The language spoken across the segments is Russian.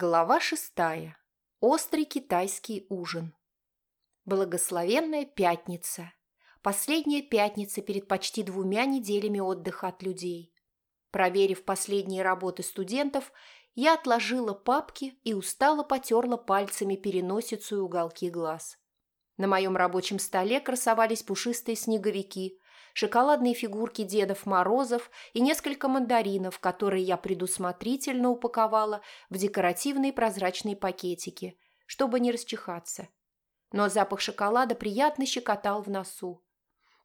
Глава шестая. Острый китайский ужин. Благословенная пятница. Последняя пятница перед почти двумя неделями отдыха от людей. Проверив последние работы студентов, я отложила папки и устало потерла пальцами переносицу и уголки глаз. На моем рабочем столе красовались пушистые снеговики, шоколадные фигурки Дедов Морозов и несколько мандаринов, которые я предусмотрительно упаковала в декоративные прозрачные пакетики, чтобы не расчихаться. Но запах шоколада приятно щекотал в носу.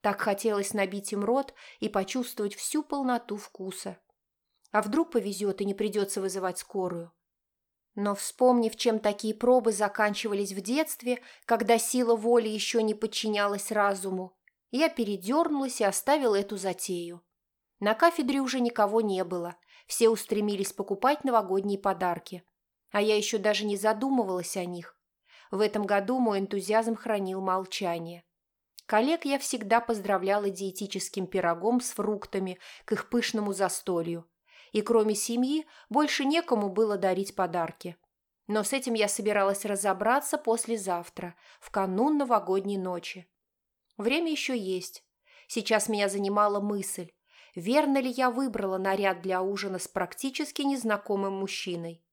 Так хотелось набить им рот и почувствовать всю полноту вкуса. А вдруг повезет и не придется вызывать скорую? Но вспомнив, чем такие пробы заканчивались в детстве, когда сила воли еще не подчинялась разуму, я передернулась и оставила эту затею. На кафедре уже никого не было, все устремились покупать новогодние подарки. А я еще даже не задумывалась о них. В этом году мой энтузиазм хранил молчание. Коллег я всегда поздравляла диетическим пирогом с фруктами к их пышному застолью. И кроме семьи больше некому было дарить подарки. Но с этим я собиралась разобраться послезавтра, в канун новогодней ночи. Время еще есть. Сейчас меня занимала мысль, верно ли я выбрала наряд для ужина с практически незнакомым мужчиной.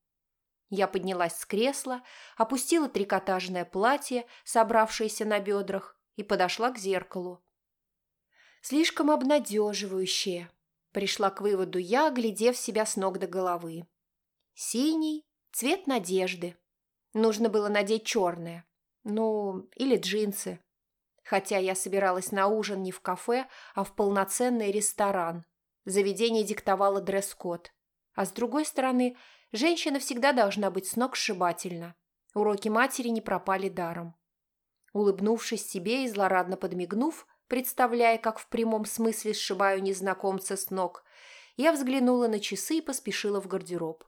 Я поднялась с кресла, опустила трикотажное платье, собравшееся на бедрах, и подошла к зеркалу. Слишком обнадеживающее. Пришла к выводу я, оглядев себя с ног до головы. Синий – цвет надежды. Нужно было надеть черное. Ну, или джинсы хотя я собиралась на ужин не в кафе, а в полноценный ресторан. Заведение диктовало дресс-код. А с другой стороны, женщина всегда должна быть сногсшибательна. Уроки матери не пропали даром. Улыбнувшись себе и злорадно подмигнув, представляя, как в прямом смысле сшибаю незнакомца с ног, я взглянула на часы и поспешила в гардероб.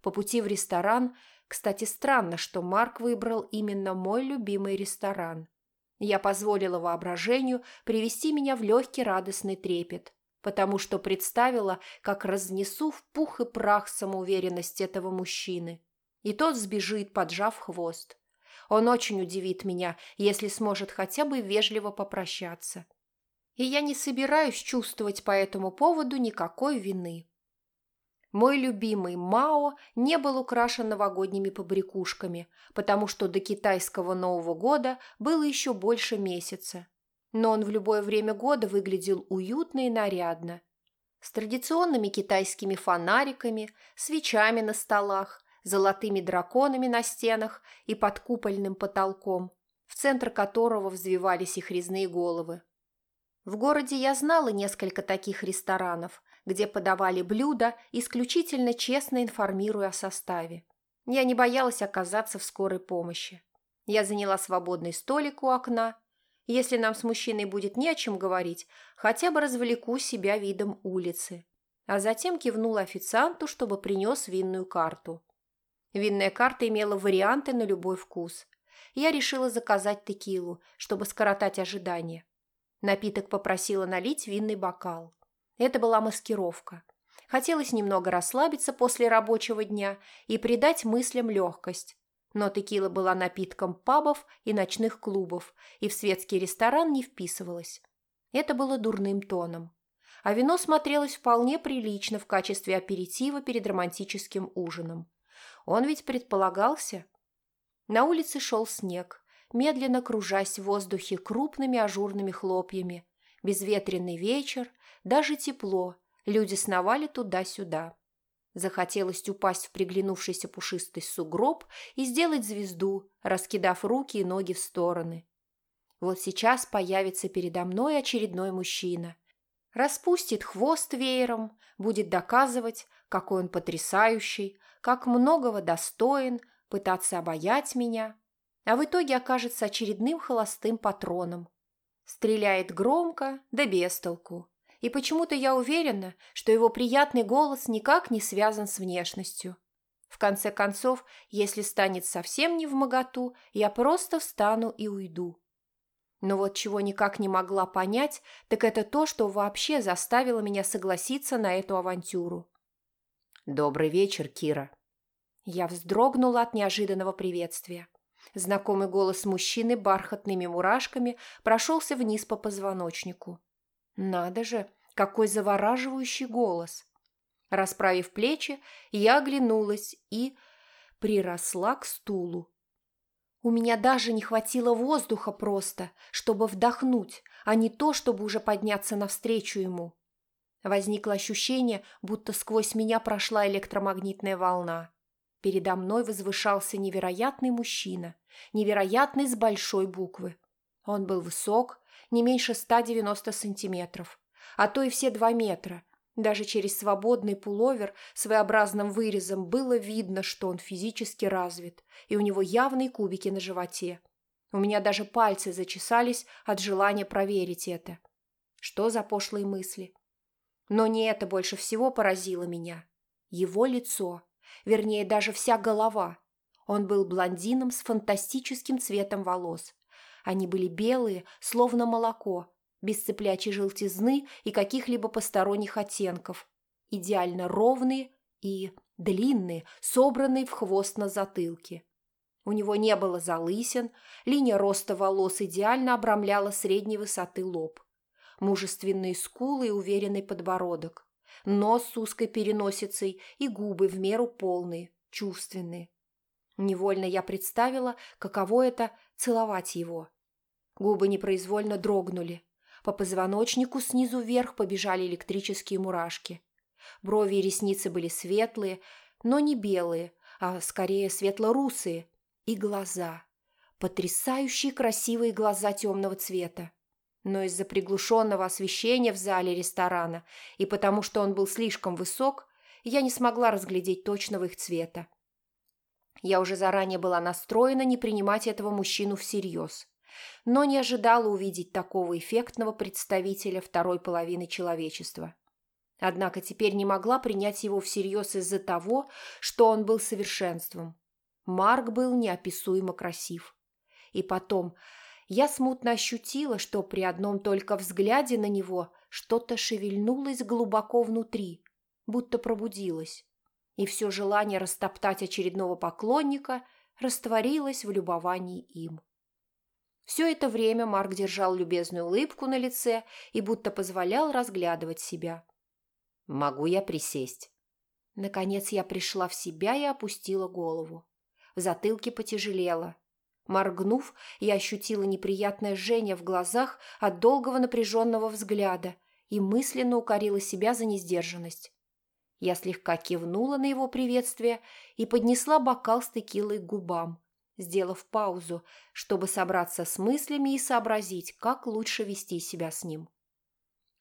По пути в ресторан, кстати, странно, что Марк выбрал именно мой любимый ресторан. Я позволила воображению привести меня в легкий радостный трепет, потому что представила, как разнесу в пух и прах самоуверенность этого мужчины. И тот сбежит, поджав хвост. Он очень удивит меня, если сможет хотя бы вежливо попрощаться. И я не собираюсь чувствовать по этому поводу никакой вины. Мой любимый Мао не был украшен новогодними побрякушками, потому что до китайского Нового года было еще больше месяца. Но он в любое время года выглядел уютно и нарядно. С традиционными китайскими фонариками, свечами на столах, золотыми драконами на стенах и под купольным потолком, в центр которого взвивались их резные головы. В городе я знала несколько таких ресторанов, где подавали блюда, исключительно честно информируя о составе. Я не боялась оказаться в скорой помощи. Я заняла свободный столик у окна. Если нам с мужчиной будет не о чем говорить, хотя бы развлеку себя видом улицы. А затем кивнула официанту, чтобы принес винную карту. Винная карта имела варианты на любой вкус. Я решила заказать текилу, чтобы скоротать ожидания. Напиток попросила налить винный бокал. Это была маскировка. Хотелось немного расслабиться после рабочего дня и придать мыслям легкость. Но текила была напитком пабов и ночных клубов, и в светский ресторан не вписывалась. Это было дурным тоном. А вино смотрелось вполне прилично в качестве аперитива перед романтическим ужином. Он ведь предполагался. На улице шел снег, медленно кружась в воздухе крупными ажурными хлопьями. Безветренный вечер, даже тепло, люди сновали туда-сюда. Захотелось упасть в приглянувшийся пушистый сугроб и сделать звезду, раскидав руки и ноги в стороны. Вот сейчас появится передо мной очередной мужчина. Распустит хвост веером, будет доказывать, какой он потрясающий, как многого достоин, пытаться обаять меня, а в итоге окажется очередным холостым патроном. Стреляет громко, да без толку и почему-то я уверена, что его приятный голос никак не связан с внешностью. В конце концов, если станет совсем не в моготу, я просто встану и уйду. Но вот чего никак не могла понять, так это то, что вообще заставило меня согласиться на эту авантюру. «Добрый вечер, Кира». Я вздрогнула от неожиданного приветствия. Знакомый голос мужчины бархатными мурашками прошелся вниз по позвоночнику. Надо же, какой завораживающий голос! Расправив плечи, я оглянулась и приросла к стулу. У меня даже не хватило воздуха просто, чтобы вдохнуть, а не то, чтобы уже подняться навстречу ему. Возникло ощущение, будто сквозь меня прошла электромагнитная волна. Передо мной возвышался невероятный мужчина, невероятный с большой буквы. Он был высок, не меньше 190 сантиметров, а то и все два метра. Даже через свободный пуловер своеобразным вырезом было видно, что он физически развит, и у него явные кубики на животе. У меня даже пальцы зачесались от желания проверить это. Что за пошлые мысли? Но не это больше всего поразило меня. Его лицо вернее, даже вся голова. Он был блондином с фантастическим цветом волос. Они были белые, словно молоко, без цыплячьей желтизны и каких-либо посторонних оттенков. Идеально ровные и длинные, собранные в хвост на затылке. У него не было залысин, линия роста волос идеально обрамляла средней высоты лоб. Мужественные скулы и уверенный подбородок нос с узкой переносицей и губы в меру полные, чувственные. Невольно я представила, каково это целовать его. Губы непроизвольно дрогнули. По позвоночнику снизу вверх побежали электрические мурашки. Брови и ресницы были светлые, но не белые, а скорее светло-русые. И глаза. Потрясающие красивые глаза темного цвета. Но из-за приглушенного освещения в зале ресторана и потому, что он был слишком высок, я не смогла разглядеть точного их цвета. Я уже заранее была настроена не принимать этого мужчину всерьез, но не ожидала увидеть такого эффектного представителя второй половины человечества. Однако теперь не могла принять его всерьез из-за того, что он был совершенством. Марк был неописуемо красив. И потом, я смутно ощутила, что при одном только взгляде на него что-то шевельнулось глубоко внутри, будто пробудилось, и все желание растоптать очередного поклонника растворилось в любовании им. Все это время Марк держал любезную улыбку на лице и будто позволял разглядывать себя. «Могу я присесть?» Наконец я пришла в себя и опустила голову. В затылке потяжелело. Моргнув, я ощутила неприятное жжение в глазах от долгого напряженного взгляда и мысленно укорила себя за несдержанность. Я слегка кивнула на его приветствие и поднесла бокал с текилой к губам, сделав паузу, чтобы собраться с мыслями и сообразить, как лучше вести себя с ним.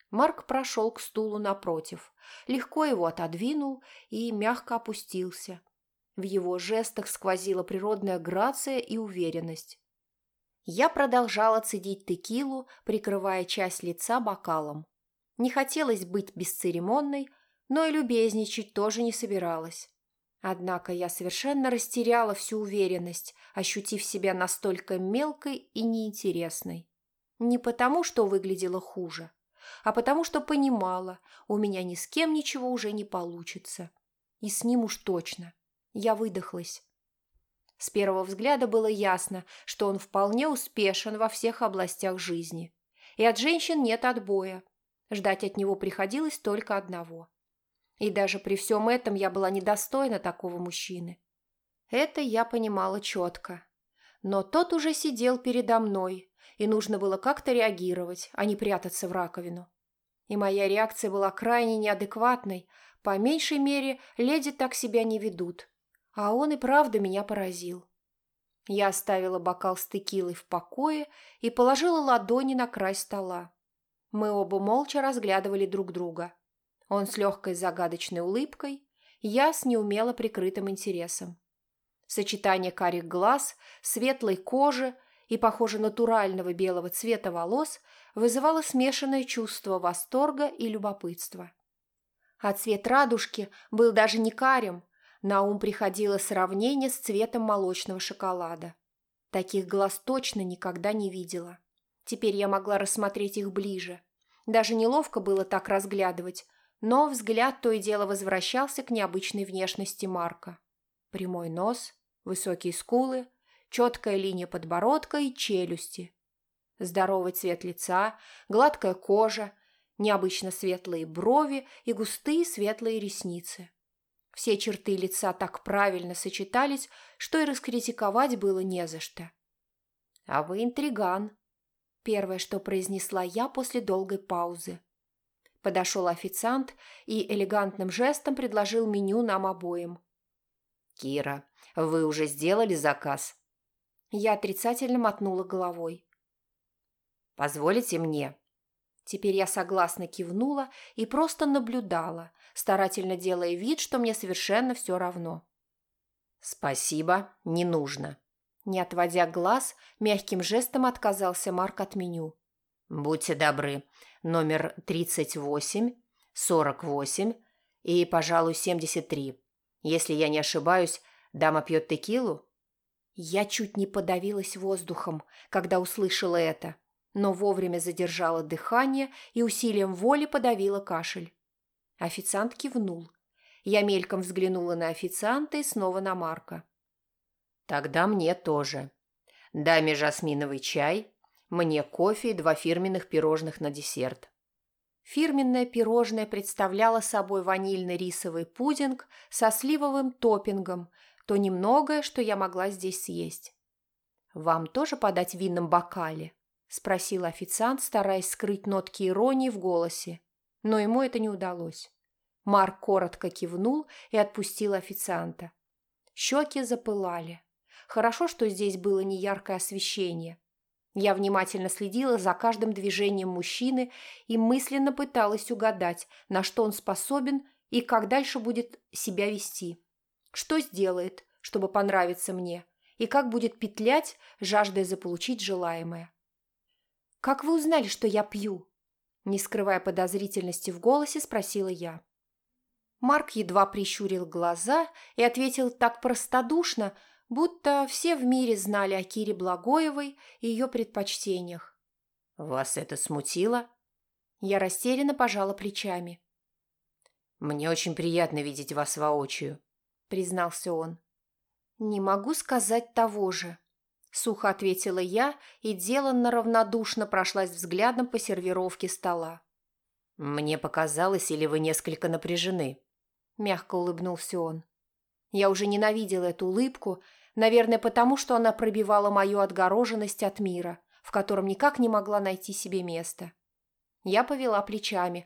Марк прошел к стулу напротив, легко его отодвинул и мягко опустился, в его жестах сквозила природная грация и уверенность. Я продолжала цедить текилу, прикрывая часть лица бокалом. Не хотелось быть бесцеремонной, но и любезничать тоже не собиралась. Однако я совершенно растеряла всю уверенность, ощутив себя настолько мелкой и неинтересной. Не потому, что выглядела хуже, а потому, что понимала, у меня ни с кем ничего уже не получится. И с ним уж точно. Я выдохлась. С первого взгляда было ясно, что он вполне успешен во всех областях жизни. И от женщин нет отбоя. Ждать от него приходилось только одного. И даже при всем этом я была недостойна такого мужчины. Это я понимала четко. Но тот уже сидел передо мной, и нужно было как-то реагировать, а не прятаться в раковину. И моя реакция была крайне неадекватной. По меньшей мере, леди так себя не ведут. А он и правда меня поразил. Я оставила бокал с текилой в покое и положила ладони на край стола. Мы оба молча разглядывали друг друга. Он с легкой загадочной улыбкой, я с неумело прикрытым интересом. Сочетание карих глаз, светлой кожи и, похоже, натурального белого цвета волос вызывало смешанное чувство восторга и любопытства. А цвет радужки был даже не карим, на ум приходило сравнение с цветом молочного шоколада. Таких глаз точно никогда не видела. Теперь я могла рассмотреть их ближе. Даже неловко было так разглядывать, но взгляд то и дело возвращался к необычной внешности Марка. Прямой нос, высокие скулы, четкая линия подбородка и челюсти. Здоровый цвет лица, гладкая кожа, необычно светлые брови и густые светлые ресницы. Все черты лица так правильно сочетались, что и раскритиковать было не за что. «А вы интриган», – первое, что произнесла я после долгой паузы. Подошел официант и элегантным жестом предложил меню нам обоим. «Кира, вы уже сделали заказ?» Я отрицательно мотнула головой. «Позволите мне?» Теперь я согласно кивнула и просто наблюдала, старательно делая вид, что мне совершенно все равно. «Спасибо, не нужно». Не отводя глаз, мягким жестом отказался Марк от меню. «Будьте добры, номер 38, 48 и, пожалуй, 73. Если я не ошибаюсь, дама пьет текилу?» Я чуть не подавилась воздухом, когда услышала это, но вовремя задержала дыхание и усилием воли подавила кашель. Официант кивнул. Я мельком взглянула на официанта и снова на Марка. «Тогда мне тоже. Даме жасминовый чай, мне кофе и два фирменных пирожных на десерт». Фирменное пирожное представляло собой ванильный рисовый пудинг со сливовым топпингом, то немногое, что я могла здесь съесть. «Вам тоже подать в винном бокале?» – спросил официант, стараясь скрыть нотки иронии в голосе. Но ему это не удалось. Марк коротко кивнул и отпустил официанта. Щеки запылали. Хорошо, что здесь было неяркое освещение. Я внимательно следила за каждым движением мужчины и мысленно пыталась угадать, на что он способен и как дальше будет себя вести. Что сделает, чтобы понравиться мне, и как будет петлять, жаждая заполучить желаемое. «Как вы узнали, что я пью?» Не скрывая подозрительности в голосе, спросила я. Марк едва прищурил глаза и ответил так простодушно, будто все в мире знали о Кире Благоевой и ее предпочтениях. «Вас это смутило?» Я растерянно пожала плечами. «Мне очень приятно видеть вас воочию», — признался он. «Не могу сказать того же», — сухо ответила я и деланно равнодушно прошлась взглядом по сервировке стола. «Мне показалось, или вы несколько напряжены?» — мягко улыбнулся он. Я уже ненавидела эту улыбку, Наверное, потому что она пробивала мою отгороженность от мира, в котором никак не могла найти себе места. Я повела плечами,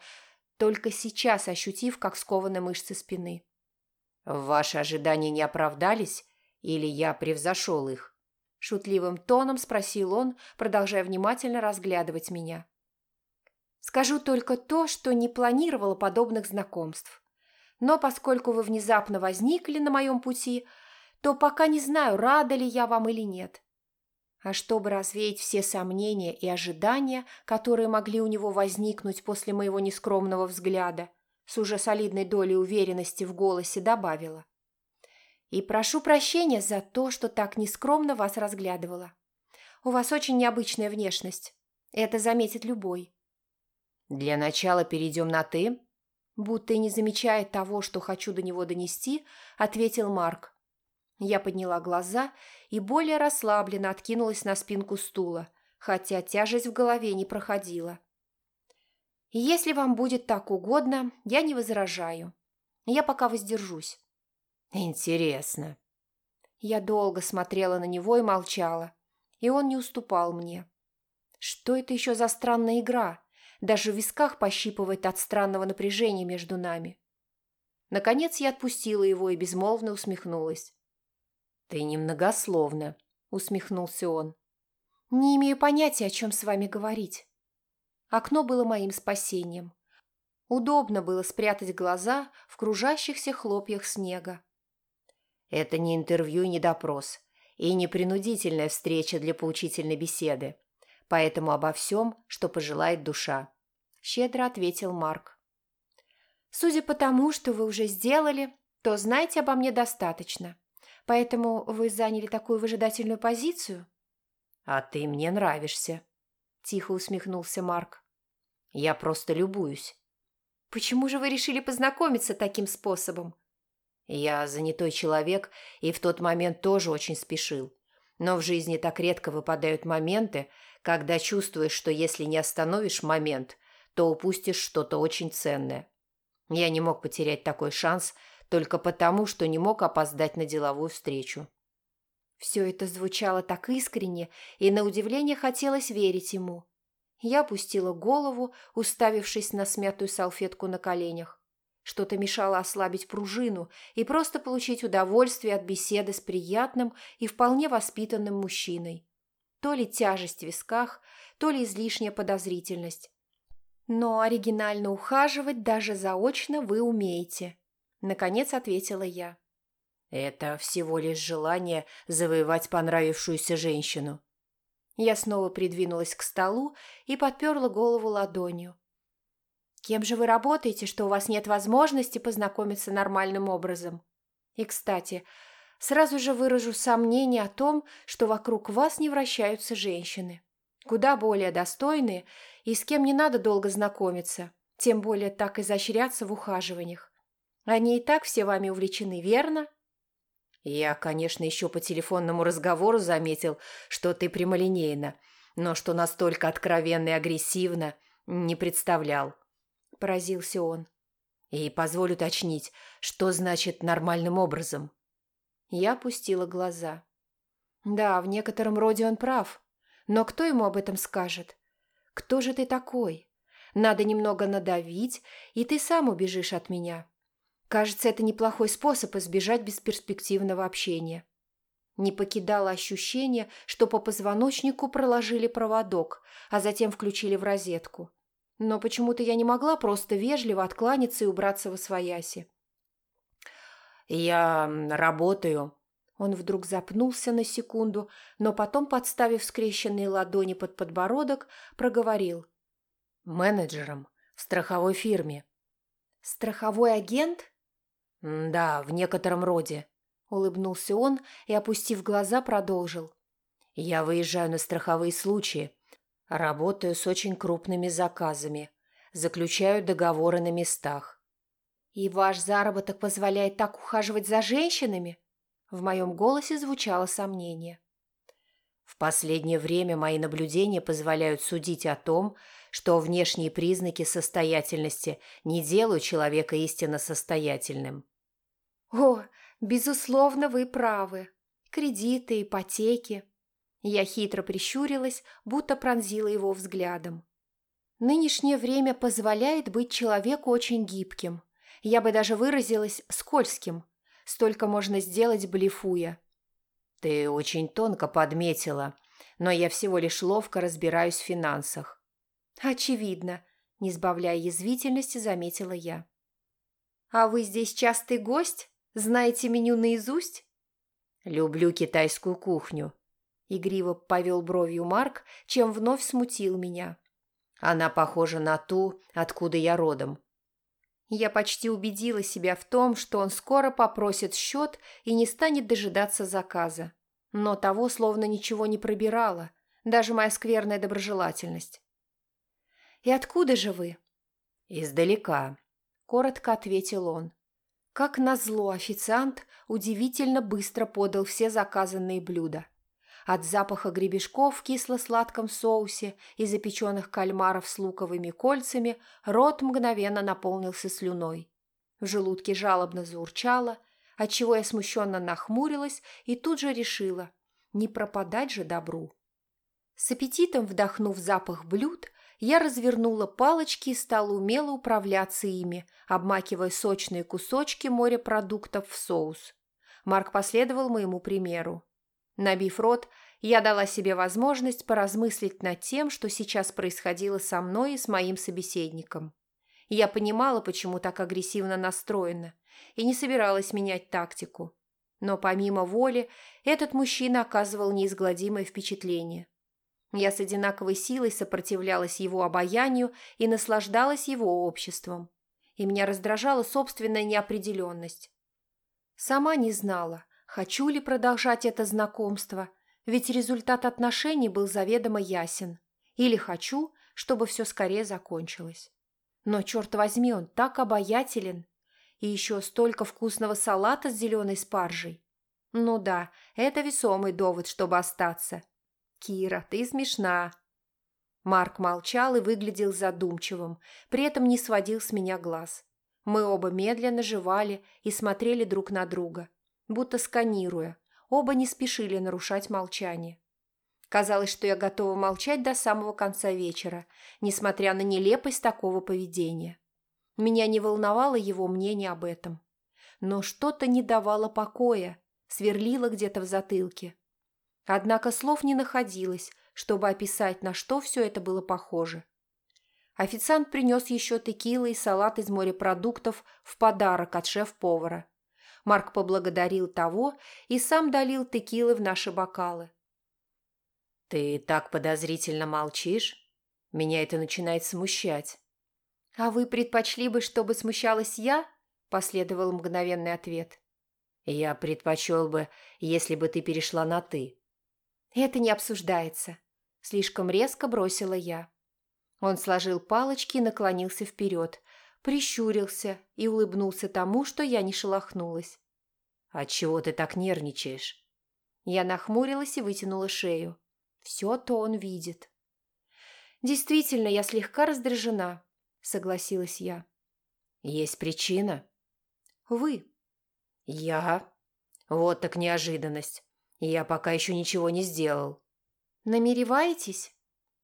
только сейчас ощутив, как скованы мышцы спины. «Ваши ожидания не оправдались, или я превзошел их?» Шутливым тоном спросил он, продолжая внимательно разглядывать меня. «Скажу только то, что не планировала подобных знакомств. Но поскольку вы внезапно возникли на моем пути, то пока не знаю, рада ли я вам или нет. А чтобы развеять все сомнения и ожидания, которые могли у него возникнуть после моего нескромного взгляда, с уже солидной долей уверенности в голосе добавила. «И прошу прощения за то, что так нескромно вас разглядывала. У вас очень необычная внешность. Это заметит любой». «Для начала перейдем на «ты», будто и не замечая того, что хочу до него донести, ответил Марк. Я подняла глаза и более расслабленно откинулась на спинку стула, хотя тяжесть в голове не проходила. «Если вам будет так угодно, я не возражаю. Я пока воздержусь». «Интересно». Я долго смотрела на него и молчала, и он не уступал мне. Что это еще за странная игра? Даже в висках пощипывает от странного напряжения между нами. Наконец я отпустила его и безмолвно усмехнулась. «Ты немногословно», — усмехнулся он. «Не имею понятия, о чем с вами говорить». Окно было моим спасением. Удобно было спрятать глаза в кружащихся хлопьях снега. «Это не интервью не допрос, и не принудительная встреча для поучительной беседы, поэтому обо всем, что пожелает душа», — щедро ответил Марк. «Судя по тому, что вы уже сделали, то знаете обо мне достаточно. Поэтому вы заняли такую выжидательную позицию?» «А ты мне нравишься», – тихо усмехнулся Марк. «Я просто любуюсь». «Почему же вы решили познакомиться таким способом?» Я занятой человек и в тот момент тоже очень спешил. Но в жизни так редко выпадают моменты, когда чувствуешь, что если не остановишь момент, то упустишь что-то очень ценное. Я не мог потерять такой шанс только потому, что не мог опоздать на деловую встречу. Все это звучало так искренне, и на удивление хотелось верить ему. Я опустила голову, уставившись на смятую салфетку на коленях. Что-то мешало ослабить пружину и просто получить удовольствие от беседы с приятным и вполне воспитанным мужчиной. То ли тяжесть в висках, то ли излишняя подозрительность. Но оригинально ухаживать даже заочно вы умеете, наконец ответила я. Это всего лишь желание завоевать понравившуюся женщину. Я снова придвинулась к столу и подперла голову ладонью. «Кем же вы работаете, что у вас нет возможности познакомиться нормальным образом? И, кстати, сразу же выражу сомнение о том, что вокруг вас не вращаются женщины. Куда более достойные и с кем не надо долго знакомиться, тем более так изощряться в ухаживаниях. Они и так все вами увлечены, верно?» Я, конечно, еще по телефонному разговору заметил, что ты прямолинейна, но что настолько откровенно и агрессивно, не представлял. Поразился он. И позволь уточнить, что значит нормальным образом? Я опустила глаза. Да, в некотором роде он прав. Но кто ему об этом скажет? Кто же ты такой? Надо немного надавить, и ты сам убежишь от меня. Кажется, это неплохой способ избежать бесперспективного общения. Не покидало ощущение, что по позвоночнику проложили проводок, а затем включили в розетку. Но почему-то я не могла просто вежливо откланяться и убраться во свояси. «Я работаю». Он вдруг запнулся на секунду, но потом, подставив скрещенные ладони под подбородок, проговорил. «Менеджером в страховой фирме». «Страховой агент?» «Да, в некотором роде», – улыбнулся он и, опустив глаза, продолжил. «Я выезжаю на страховые случаи, работаю с очень крупными заказами, заключаю договоры на местах». «И ваш заработок позволяет так ухаживать за женщинами?» В моем голосе звучало сомнение. В последнее время мои наблюдения позволяют судить о том, что внешние признаки состоятельности не делают человека истинно состоятельным. «О, безусловно, вы правы. Кредиты, ипотеки». Я хитро прищурилась, будто пронзила его взглядом. Нынешнее время позволяет быть человеку очень гибким. Я бы даже выразилась скользким. Столько можно сделать, блефуя. Ты очень тонко подметила, но я всего лишь ловко разбираюсь в финансах. Очевидно, не сбавляя язвительности, заметила я. А вы здесь частый гость? Знаете меню наизусть?» «Люблю китайскую кухню», – игриво повел бровью Марк, чем вновь смутил меня. «Она похожа на ту, откуда я родом». Я почти убедила себя в том, что он скоро попросит счет и не станет дожидаться заказа. Но того словно ничего не пробирало, даже моя скверная доброжелательность. «И откуда же вы?» «Издалека», – коротко ответил он. Как назло, официант удивительно быстро подал все заказанные блюда. От запаха гребешков в кисло-сладком соусе и запеченных кальмаров с луковыми кольцами рот мгновенно наполнился слюной. В желудке жалобно заурчало, отчего я смущенно нахмурилась и тут же решила – не пропадать же добру. С аппетитом вдохнув запах блюд, я развернула палочки и стала умело управляться ими, обмакивая сочные кусочки морепродуктов в соус. Марк последовал моему примеру. Набив рот, я дала себе возможность поразмыслить над тем, что сейчас происходило со мной и с моим собеседником. Я понимала, почему так агрессивно настроена, и не собиралась менять тактику. Но помимо воли, этот мужчина оказывал неизгладимое впечатление – я с одинаковой силой сопротивлялась его обаянию и наслаждалась его обществом. И меня раздражала собственная неопределенность. Сама не знала, хочу ли продолжать это знакомство, ведь результат отношений был заведомо ясен. Или хочу, чтобы все скорее закончилось. Но, черт возьми, он так обаятелен. И еще столько вкусного салата с зеленой спаржей. Ну да, это весомый довод, чтобы остаться. Кира, ты смешна. Марк молчал и выглядел задумчивым, при этом не сводил с меня глаз. Мы оба медленно жевали и смотрели друг на друга, будто сканируя. Оба не спешили нарушать молчание. Казалось, что я готова молчать до самого конца вечера, несмотря на нелепость такого поведения. Меня не волновало его мнение об этом. Но что-то не давало покоя, сверлило где-то в затылке. Однако слов не находилось, чтобы описать, на что все это было похоже. Официант принес еще текилы и салат из морепродуктов в подарок от шеф-повара. Марк поблагодарил того и сам долил текилы в наши бокалы. «Ты так подозрительно молчишь? Меня это начинает смущать». «А вы предпочли бы, чтобы смущалась я?» – последовал мгновенный ответ. «Я предпочел бы, если бы ты перешла на «ты». «Это не обсуждается», – слишком резко бросила я. Он сложил палочки и наклонился вперед, прищурился и улыбнулся тому, что я не шелохнулась. «Отчего ты так нервничаешь?» Я нахмурилась и вытянула шею. Все то он видит. «Действительно, я слегка раздражена», — согласилась я. «Есть причина?» «Вы». «Я?» «Вот так неожиданность. Я пока еще ничего не сделал». «Намереваетесь?»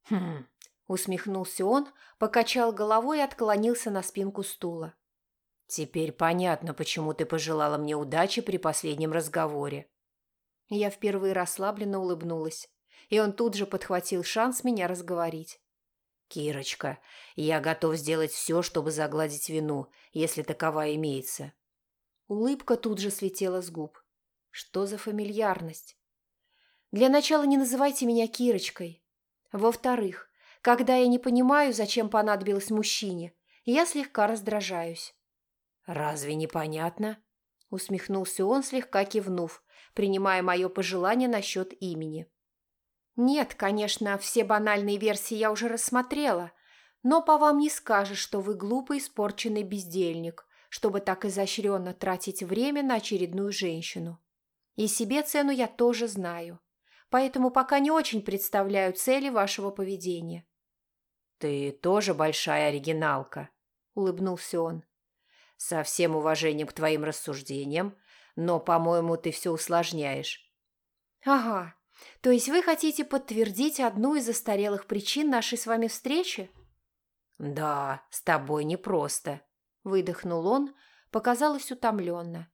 «Хм, Усмехнулся он, покачал головой и отклонился на спинку стула. «Теперь понятно, почему ты пожелала мне удачи при последнем разговоре». Я впервые расслабленно улыбнулась, и он тут же подхватил шанс меня разговорить. «Кирочка, я готов сделать все, чтобы загладить вину, если такова имеется». Улыбка тут же слетела с губ. Что за фамильярность? Для начала не называйте меня Кирочкой. Во-вторых, когда я не понимаю, зачем понадобилось мужчине, я слегка раздражаюсь. «Разве непонятно?» – усмехнулся он, слегка кивнув, принимая мое пожелание насчет имени. «Нет, конечно, все банальные версии я уже рассмотрела, но по вам не скажешь, что вы глупый испорченный бездельник, чтобы так изощренно тратить время на очередную женщину. И себе цену я тоже знаю, поэтому пока не очень представляю цели вашего поведения. «Ты тоже большая оригиналка», – улыбнулся он. «Со всем уважением к твоим рассуждениям, но, по-моему, ты все усложняешь». «Ага, то есть вы хотите подтвердить одну из застарелых причин нашей с вами встречи?» «Да, с тобой непросто», – выдохнул он, показалось утомленно.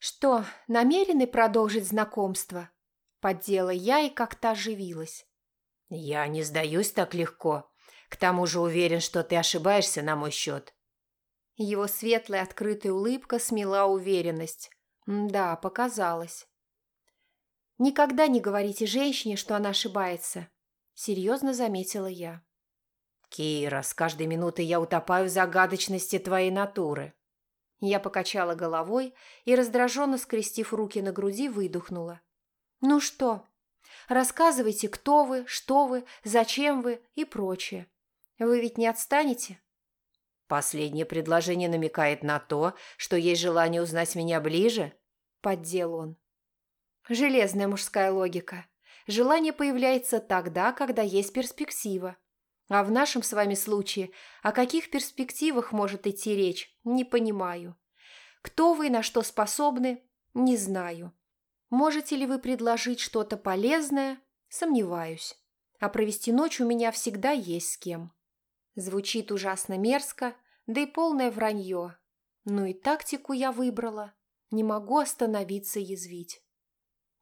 «Что, намерены продолжить знакомство?» Поддела я и как-то оживилась. «Я не сдаюсь так легко», к тому же уверен, что ты ошибаешься на мой счет». Его светлая открытая улыбка смела уверенность. Да, показалось. «Никогда не говорите женщине, что она ошибается», — серьезно заметила я. «Кира, с каждой минутой я утопаю в загадочности твоей натуры». Я покачала головой и, раздраженно скрестив руки на груди, выдохнула. «Ну что? Рассказывайте, кто вы, что вы, зачем вы и прочее. Вы ведь не отстанете?» «Последнее предложение намекает на то, что есть желание узнать меня ближе?» – поддел он. «Железная мужская логика. Желание появляется тогда, когда есть перспектива. А в нашем с вами случае о каких перспективах может идти речь, не понимаю. Кто вы и на что способны, не знаю. Можете ли вы предложить что-то полезное, сомневаюсь. А провести ночь у меня всегда есть с кем». Звучит ужасно мерзко, да и полное вранье. Ну и тактику я выбрала. Не могу остановиться язвить.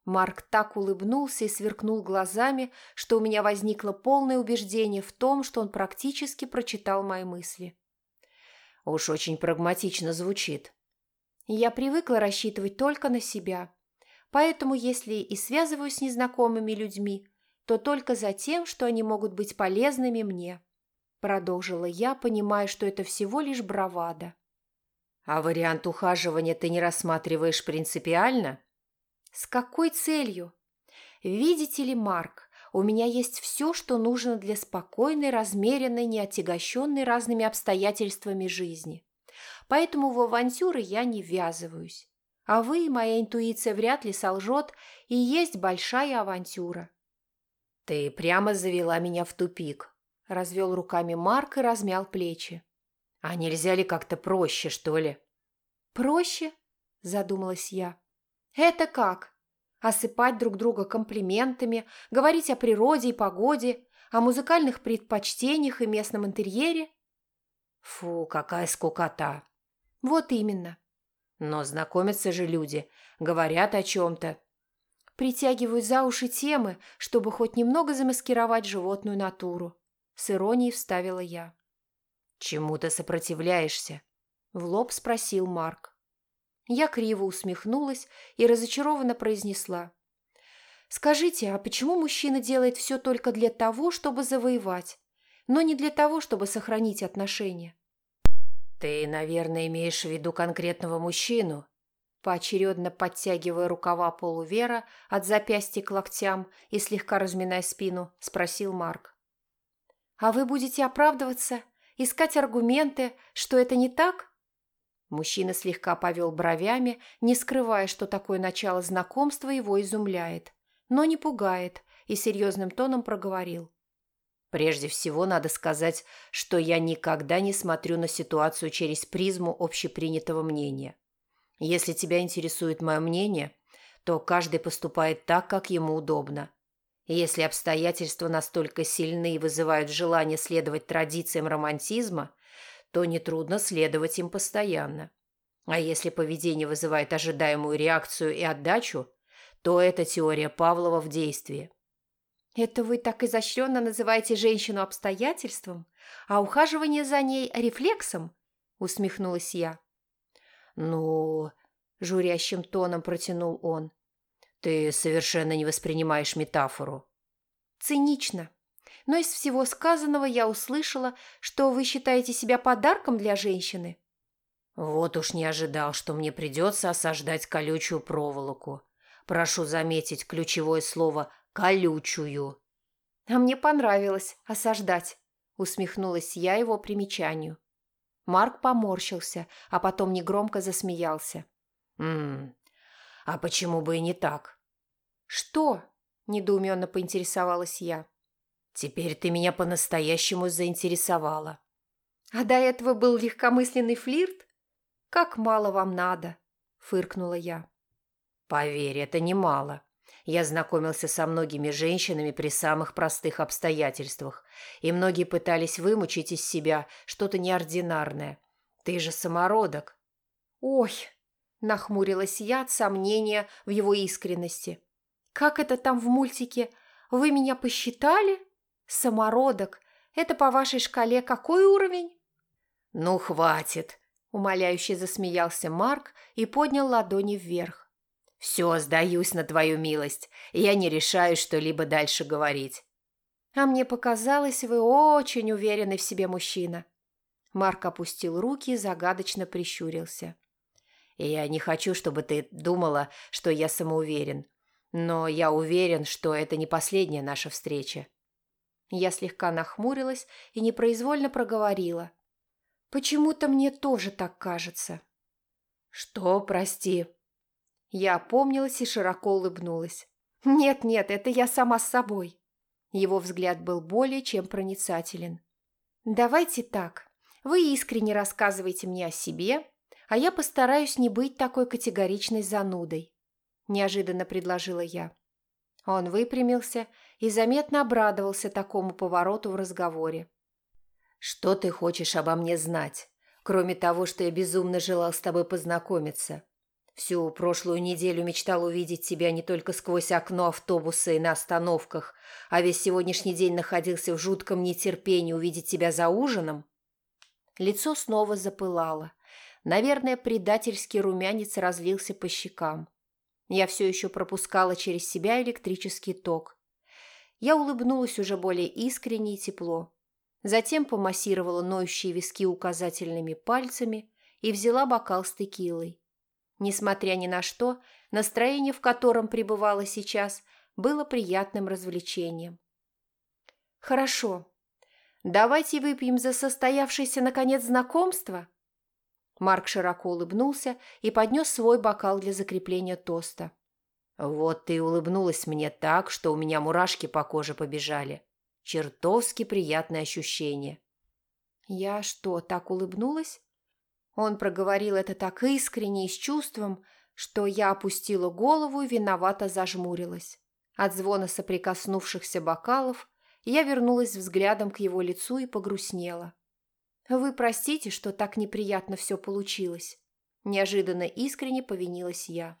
Марк так улыбнулся и сверкнул глазами, что у меня возникло полное убеждение в том, что он практически прочитал мои мысли. Уж очень прагматично звучит. Я привыкла рассчитывать только на себя. Поэтому, если и связываюсь с незнакомыми людьми, то только за тем, что они могут быть полезными мне. Продолжила я, понимая, что это всего лишь бравада. «А вариант ухаживания ты не рассматриваешь принципиально?» «С какой целью? Видите ли, Марк, у меня есть все, что нужно для спокойной, размеренной, неотягощенной разными обстоятельствами жизни. поэтому в авантюры я не ввязываюсь. А вы, моя интуиция вряд ли солжет, и есть большая авантюра». «Ты прямо завела меня в тупик», – развел руками Марк и размял плечи. «А нельзя ли как-то проще, что ли?» «Проще?» – задумалась я. «Это как? Осыпать друг друга комплиментами, говорить о природе и погоде, о музыкальных предпочтениях и местном интерьере?» «Фу, какая скукота!» «Вот именно». «Но знакомятся же люди, говорят о чем-то». Притягивают за уши темы, чтобы хоть немного замаскировать животную натуру. С иронией вставила я. «Чему ты сопротивляешься?» В лоб спросил Марк. Я криво усмехнулась и разочарованно произнесла. «Скажите, а почему мужчина делает все только для того, чтобы завоевать, но не для того, чтобы сохранить отношения?» «Ты, наверное, имеешь в виду конкретного мужчину?» Поочередно подтягивая рукава полувера от запястья к локтям и слегка разминая спину, спросил Марк. «А вы будете оправдываться, искать аргументы, что это не так?» Мужчина слегка повел бровями, не скрывая, что такое начало знакомства его изумляет, но не пугает, и серьезным тоном проговорил. «Прежде всего надо сказать, что я никогда не смотрю на ситуацию через призму общепринятого мнения. Если тебя интересует мое мнение, то каждый поступает так, как ему удобно. Если обстоятельства настолько сильны и вызывают желание следовать традициям романтизма, то нетрудно следовать им постоянно. А если поведение вызывает ожидаемую реакцию и отдачу, то это теория Павлова в действии. «Это вы так изощренно называете женщину обстоятельством, а ухаживание за ней рефлексом?» – усмехнулась я. «Ну...» – журящим тоном протянул он. «Ты совершенно не воспринимаешь метафору». «Цинично но из всего сказанного я услышала, что вы считаете себя подарком для женщины. Вот уж не ожидал, что мне придется осаждать колючую проволоку. Прошу заметить ключевое слово «колючую». А мне понравилось осаждать, усмехнулась я его примечанию. Марк поморщился, а потом негромко засмеялся. «М-м, а почему бы и не так?» «Что?» – недоуменно поинтересовалась я. Теперь ты меня по-настоящему заинтересовала. А до этого был легкомысленный флирт? Как мало вам надо, фыркнула я. Поверь, это немало. Я знакомился со многими женщинами при самых простых обстоятельствах, и многие пытались вымучить из себя что-то неординарное. Ты же самородок. Ой, нахмурилась я от сомнения в его искренности. Как это там в мультике? Вы меня посчитали? «Самородок. Это по вашей шкале какой уровень?» «Ну, хватит!» – умоляюще засмеялся Марк и поднял ладони вверх. «Все, сдаюсь на твою милость. Я не решаю что-либо дальше говорить». «А мне показалось, вы очень уверенный в себе мужчина». Марк опустил руки и загадочно прищурился. «Я не хочу, чтобы ты думала, что я самоуверен. Но я уверен, что это не последняя наша встреча. Я слегка нахмурилась и непроизвольно проговорила. «Почему-то мне тоже так кажется». «Что, прости?» Я опомнилась и широко улыбнулась. «Нет-нет, это я сама с собой». Его взгляд был более чем проницателен. «Давайте так. Вы искренне рассказываете мне о себе, а я постараюсь не быть такой категоричной занудой», – неожиданно предложила я. Он выпрямился и заметно обрадовался такому повороту в разговоре. «Что ты хочешь обо мне знать, кроме того, что я безумно желал с тобой познакомиться? Всю прошлую неделю мечтал увидеть тебя не только сквозь окно автобуса и на остановках, а весь сегодняшний день находился в жутком нетерпении увидеть тебя за ужином?» Лицо снова запылало. Наверное, предательский румянец разлился по щекам. Я все еще пропускала через себя электрический ток. Я улыбнулась уже более искренне и тепло. Затем помассировала ноющие виски указательными пальцами и взяла бокал с текилой. Несмотря ни на что, настроение, в котором пребывала сейчас, было приятным развлечением. «Хорошо. Давайте выпьем за состоявшееся, наконец, знакомство?» Марк широко улыбнулся и поднес свой бокал для закрепления тоста. «Вот ты улыбнулась мне так, что у меня мурашки по коже побежали. Чертовски приятное ощущение». «Я что, так улыбнулась?» Он проговорил это так искренне и с чувством, что я опустила голову и виновато зажмурилась. От звона соприкоснувшихся бокалов я вернулась взглядом к его лицу и погрустнела. «Вы простите, что так неприятно все получилось». Неожиданно искренне повинилась я.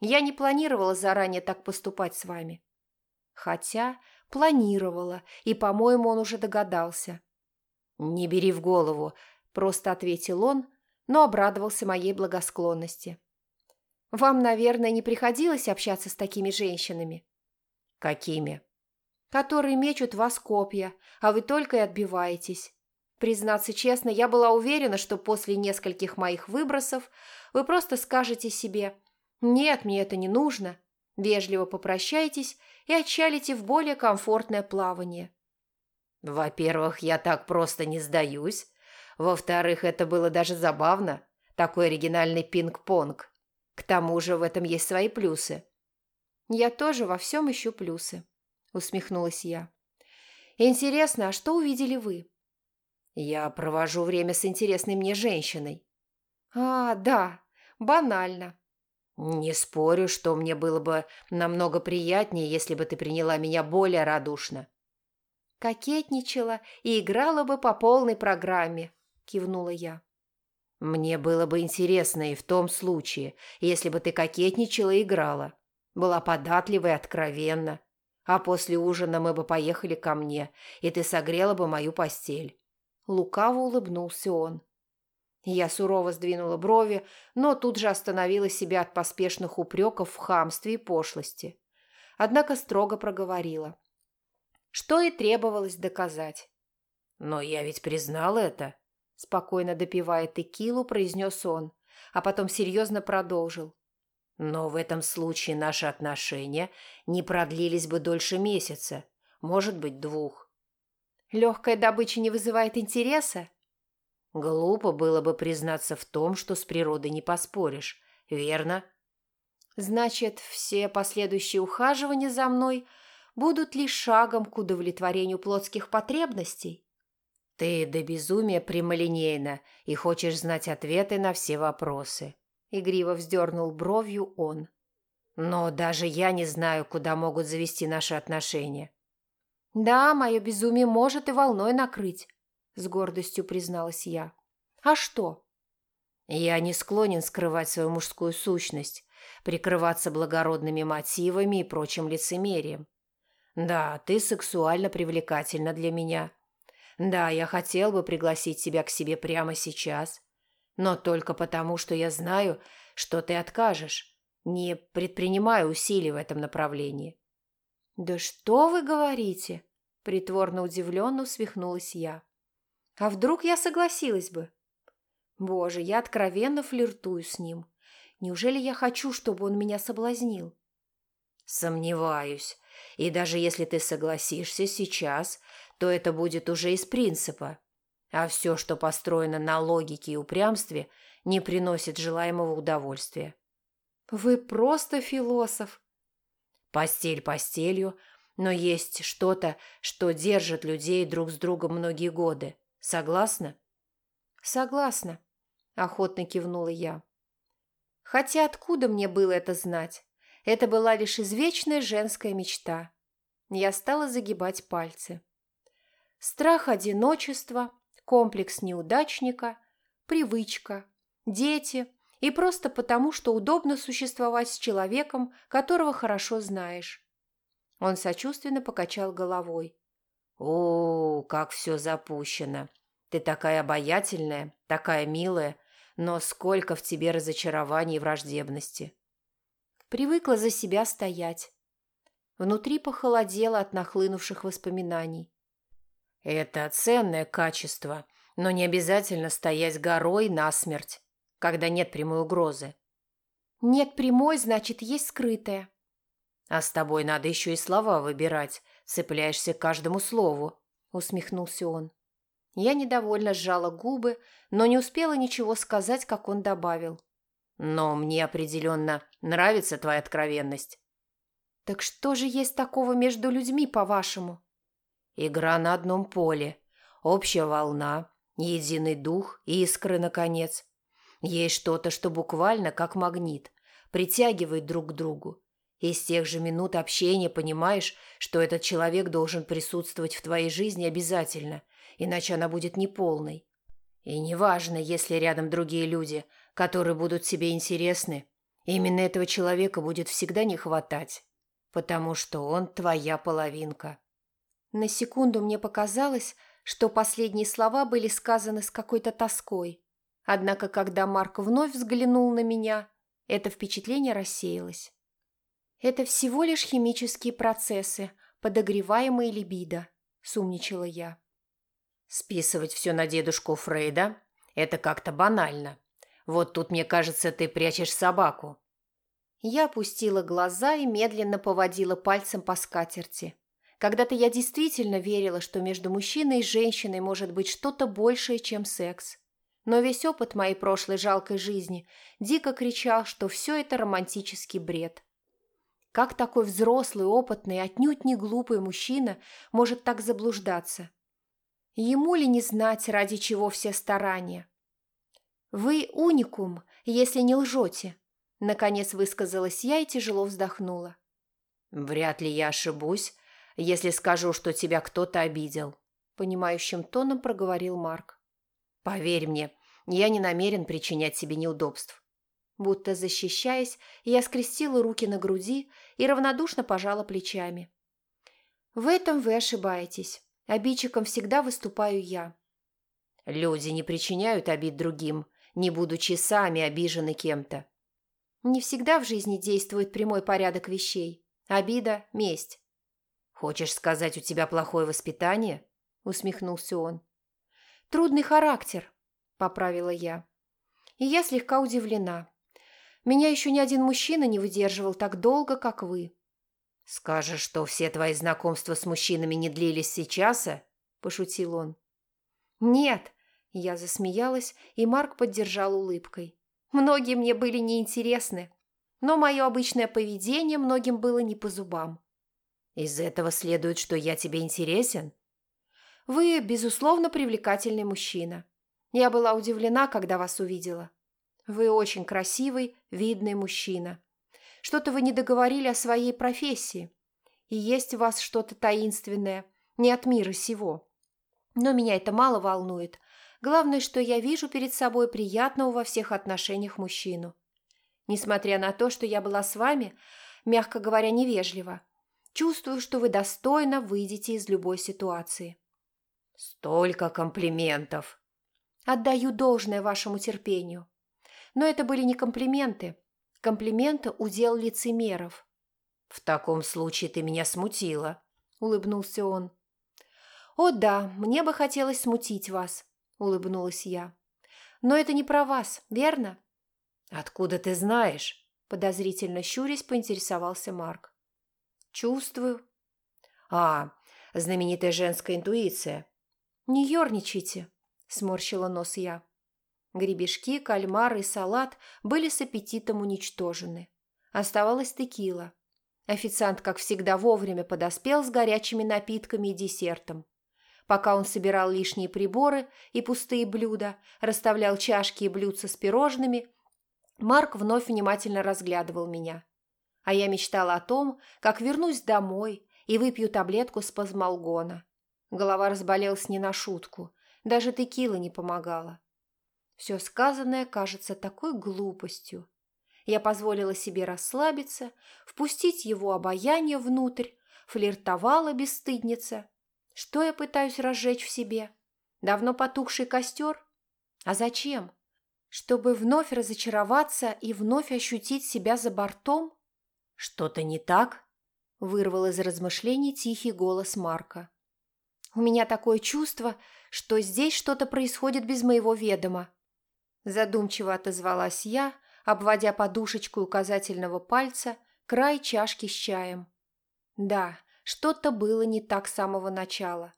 «Я не планировала заранее так поступать с вами». Хотя планировала, и, по-моему, он уже догадался. «Не бери в голову», – просто ответил он, но обрадовался моей благосклонности. «Вам, наверное, не приходилось общаться с такими женщинами?» «Какими?» «Которые мечут вас копья, а вы только и отбиваетесь. Признаться честно, я была уверена, что после нескольких моих выбросов вы просто скажете себе «Нет, мне это не нужно», вежливо попрощаетесь и отчалите в более комфортное плавание. Во-первых, я так просто не сдаюсь. Во-вторых, это было даже забавно. Такой оригинальный пинг-понг. К тому же в этом есть свои плюсы. Я тоже во всем ищу плюсы, усмехнулась я. Интересно, а что увидели вы? Я провожу время с интересной мне женщиной. А, да, банально. Не спорю, что мне было бы намного приятнее, если бы ты приняла меня более радушно. Кокетничала и играла бы по полной программе, кивнула я. Мне было бы интересно и в том случае, если бы ты кокетничала и играла. Была податлива и откровенна. А после ужина мы бы поехали ко мне, и ты согрела бы мою постель. Лукаво улыбнулся он. Я сурово сдвинула брови, но тут же остановила себя от поспешных упреков в хамстве и пошлости. Однако строго проговорила. Что и требовалось доказать. «Но я ведь признал это», – спокойно допивая текилу, произнес он, а потом серьезно продолжил. «Но в этом случае наши отношения не продлились бы дольше месяца, может быть, двух. Легкая добыча не вызывает интереса? Глупо было бы признаться в том, что с природой не поспоришь, верно? Значит, все последующие ухаживания за мной будут лишь шагом к удовлетворению плотских потребностей? Ты до безумия прямолинейна и хочешь знать ответы на все вопросы. Игриво вздернул бровью он. Но даже я не знаю, куда могут завести наши отношения. «Да, мое безумие может и волной накрыть», – с гордостью призналась я. «А что?» «Я не склонен скрывать свою мужскую сущность, прикрываться благородными мотивами и прочим лицемерием. Да, ты сексуально привлекательна для меня. Да, я хотел бы пригласить тебя к себе прямо сейчас, но только потому, что я знаю, что ты откажешь, не предпринимая усилий в этом направлении». «Да что вы говорите?» Притворно удивленно усмехнулась я. А вдруг я согласилась бы? Боже, я откровенно флиртую с ним. Неужели я хочу, чтобы он меня соблазнил? Сомневаюсь. И даже если ты согласишься сейчас, то это будет уже из принципа. А все, что построено на логике и упрямстве, не приносит желаемого удовольствия. Вы просто философ. Постель постелью, но есть что-то, что держит людей друг с другом многие годы. Согласна? Согласна, охотно кивнула я. Хотя откуда мне было это знать? Это была лишь извечная женская мечта. Я стала загибать пальцы. Страх одиночества, комплекс неудачника, привычка, дети и просто потому, что удобно существовать с человеком, которого хорошо знаешь. Он сочувственно покачал головой. «О, как все запущено! Ты такая обаятельная, такая милая, но сколько в тебе разочарований и враждебности!» Привыкла за себя стоять. Внутри похолодело от нахлынувших воспоминаний. «Это ценное качество, но не обязательно стоять горой насмерть, когда нет прямой угрозы». «Нет прямой, значит, есть скрытая», «А с тобой надо еще и слова выбирать. Цепляешься к каждому слову», – усмехнулся он. Я недовольно сжала губы, но не успела ничего сказать, как он добавил. «Но мне определенно нравится твоя откровенность». «Так что же есть такого между людьми, по-вашему?» «Игра на одном поле, общая волна, единый дух и искры, наконец. Есть что-то, что буквально как магнит, притягивает друг к другу. И с тех же минут общения понимаешь, что этот человек должен присутствовать в твоей жизни обязательно, иначе она будет неполной. И неважно, если рядом другие люди, которые будут тебе интересны, именно этого человека будет всегда не хватать, потому что он твоя половинка. На секунду мне показалось, что последние слова были сказаны с какой-то тоской. Однако, когда Марк вновь взглянул на меня, это впечатление рассеялось. «Это всего лишь химические процессы, подогреваемые либидо», – сумничала я. «Списывать все на дедушку Фрейда – это как-то банально. Вот тут, мне кажется, ты прячешь собаку». Я опустила глаза и медленно поводила пальцем по скатерти. Когда-то я действительно верила, что между мужчиной и женщиной может быть что-то большее, чем секс. Но весь опыт моей прошлой жалкой жизни дико кричал, что все это романтический бред. Как такой взрослый, опытный, отнюдь не глупый мужчина может так заблуждаться? Ему ли не знать, ради чего все старания? «Вы уникум, если не лжете», – наконец высказалась я и тяжело вздохнула. «Вряд ли я ошибусь, если скажу, что тебя кто-то обидел», – понимающим тоном проговорил Марк. «Поверь мне, я не намерен причинять себе неудобств. Будто защищаясь, я скрестила руки на груди и равнодушно пожала плечами. «В этом вы ошибаетесь. Обидчиком всегда выступаю я». «Люди не причиняют обид другим, не будучи сами обижены кем-то». «Не всегда в жизни действует прямой порядок вещей. Обида – месть». «Хочешь сказать, у тебя плохое воспитание?» – усмехнулся он. «Трудный характер», – поправила я. И я слегка удивлена. Меня еще ни один мужчина не выдерживал так долго, как вы». «Скажешь, что все твои знакомства с мужчинами не длились сейчас?» – пошутил он. «Нет», – я засмеялась, и Марк поддержал улыбкой. «Многие мне были неинтересны, но мое обычное поведение многим было не по зубам». «Из этого следует, что я тебе интересен?» «Вы, безусловно, привлекательный мужчина. Я была удивлена, когда вас увидела. Вы очень красивый, видный мужчина. Что-то вы не договорили о своей профессии. И есть у вас что-то таинственное, не от мира сего. Но меня это мало волнует. Главное, что я вижу перед собой приятного во всех отношениях мужчину. Несмотря на то, что я была с вами, мягко говоря, невежлива, чувствую, что вы достойно выйдете из любой ситуации. Столько комплиментов. Отдаю должное вашему терпению. Но это были не комплименты. Комплименты – удел лицемеров. «В таком случае ты меня смутила», – улыбнулся он. «О да, мне бы хотелось смутить вас», – улыбнулась я. «Но это не про вас, верно?» «Откуда ты знаешь?» – подозрительно щурясь поинтересовался Марк. «Чувствую». «А, знаменитая женская интуиция». «Не ерничайте», – сморщила нос я. Гребешки, кальмары и салат были с аппетитом уничтожены. Оставалась текила. Официант, как всегда, вовремя подоспел с горячими напитками и десертом. Пока он собирал лишние приборы и пустые блюда, расставлял чашки и блюдца с пирожными, Марк вновь внимательно разглядывал меня. А я мечтала о том, как вернусь домой и выпью таблетку спазмолгона. Голова разболелась не на шутку, даже текила не помогала. Все сказанное кажется такой глупостью. Я позволила себе расслабиться, впустить его обаяние внутрь, флиртовала бесстыдница. Что я пытаюсь разжечь в себе? Давно потухший костер? А зачем? Чтобы вновь разочароваться и вновь ощутить себя за бортом? Что-то не так? Вырвал из размышлений тихий голос Марка. У меня такое чувство, что здесь что-то происходит без моего ведома. Задумчиво отозвалась я, обводя подушечку указательного пальца край чашки с чаем. Да, что-то было не так с самого начала.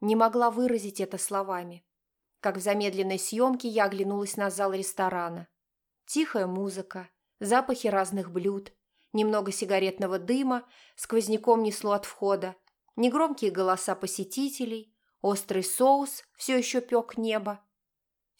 Не могла выразить это словами. Как в замедленной съемке я оглянулась на зал ресторана. Тихая музыка, запахи разных блюд, немного сигаретного дыма, сквозняком несло от входа, негромкие голоса посетителей, острый соус все еще пек небо.